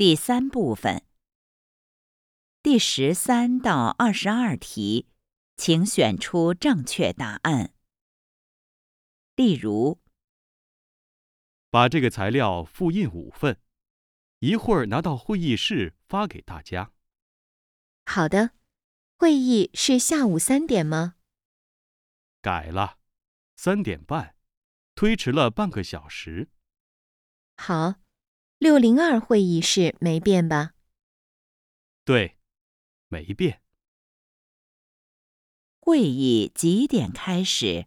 第三部分，第十三到二十二题，请选出正确答案。例如，把这个材料复印五份，一会儿拿到会议室发给大家。好的，会议是下午三点吗？改了，三点半，推迟了半个小时。好，六零二会议室没变吧？对，没变。会议几点开始？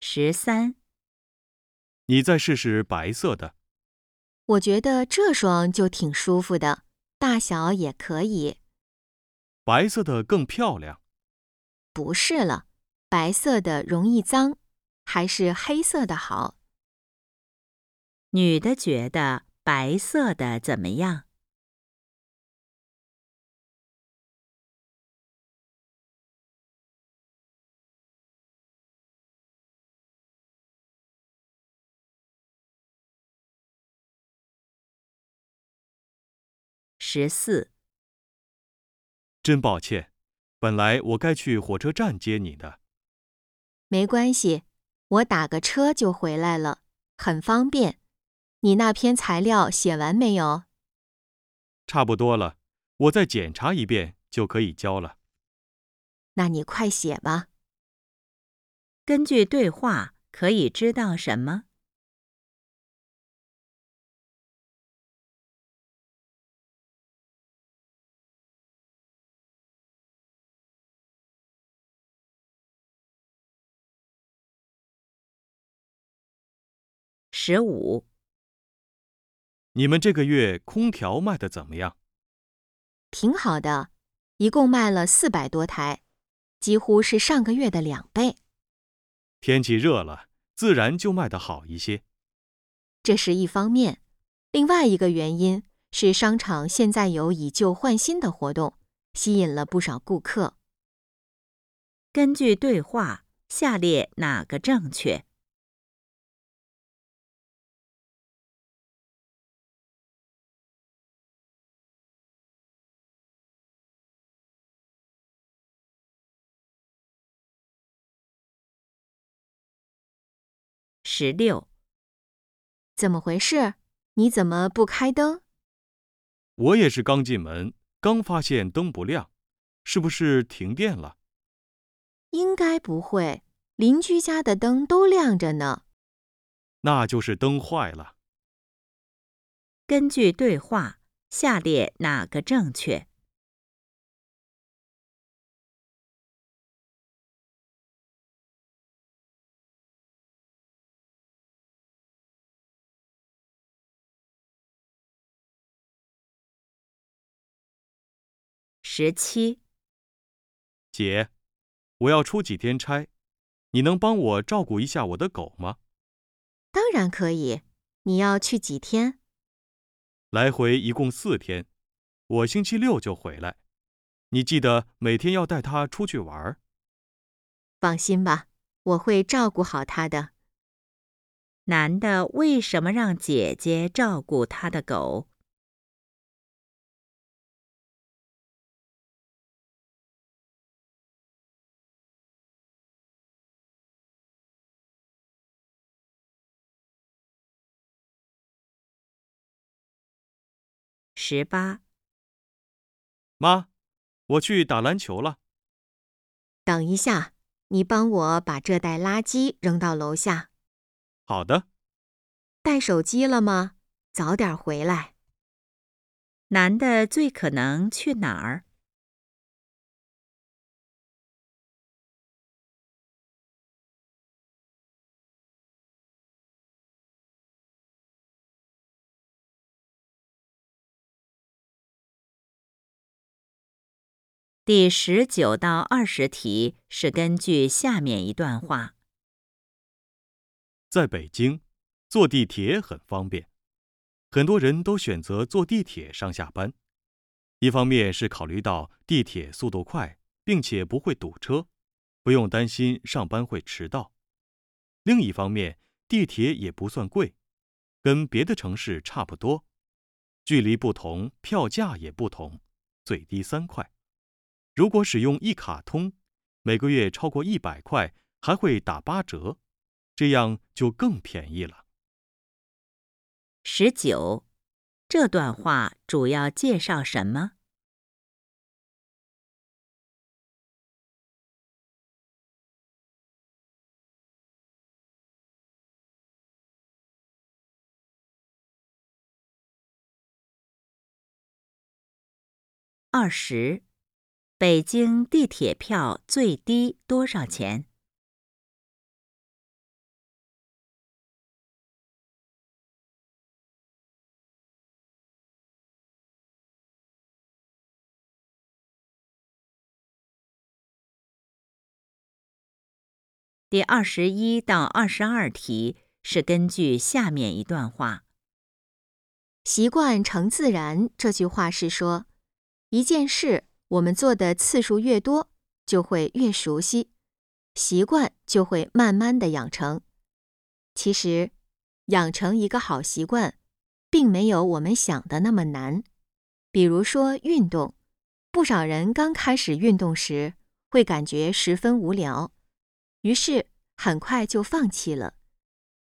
十三，你再试试白色的。我觉得这双就挺舒服的，大小也可以。白色的更漂亮。不是了，白色的容易脏，还是黑色的好。女的觉得白色的怎么样？十四，真抱歉，本来我该去火车站接你的。没关系，我打个车就回来了，很方便。你那篇材料写完没有？差不多了，我再检查一遍就可以交了。那你快写吧。根据对话，可以知道什么？十五，你们这个月空调卖的怎么样？挺好的，一共卖了四百多台，几乎是上个月的两倍。天气热了，自然就卖得好一些。这是一方面，另外一个原因是商场现在有以旧换新的活动，吸引了不少顾客。根据对话，下列哪个正确？十六，怎么回事？你怎么不开灯？我也是刚进门，刚发现灯不亮，是不是停电了？应该不会，邻居家的灯都亮着呢。那就是灯坏了。根据对话，下列哪个正确？十七，姐，我要出几天差，你能帮我照顾一下我的狗吗？当然可以。你要去几天？来回一共四天，我星期六就回来。你记得每天要带它出去玩。放心吧，我会照顾好它的。男的为什么让姐姐照顾他的狗？十八，妈，我去打篮球了。等一下，你帮我把这袋垃圾扔到楼下。好的。带手机了吗？早点回来。男的最可能去哪儿？第十九到二十题是根据下面一段话：在北京，坐地铁很方便。很多人都选择坐地铁上下班，一方面是考虑到地铁速度快，并且不会堵车，不用担心上班会迟到；另一方面，地铁也不算贵，跟别的城市差不多，距离不同，票价也不同，最低三块。如果使用一卡通，每个月超过一百块还会打八折，这样就更便宜了。十九，这段话主要介绍什么？二十，北京地铁票最低多少钱？第二十一到二十二题是根据下面一段话：“习惯成自然。”这句话是说，一件事我们做的次数越多，就会越熟悉，习惯就会慢慢的养成。其实，养成一个好习惯，并没有我们想的那么难。比如说运动，不少人刚开始运动时会感觉十分无聊。于是很快就放弃了，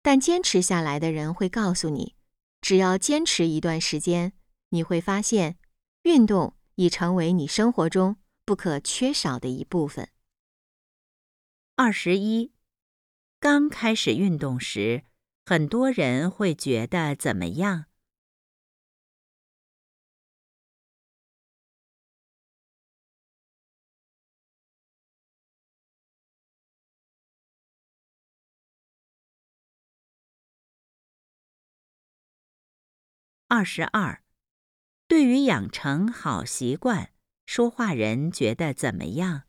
但坚持下来的人会告诉你，只要坚持一段时间，你会发现，运动已成为你生活中不可缺少的一部分。二十一，刚开始运动时，很多人会觉得怎么样？二十二，对于养成好习惯，说话人觉得怎么样？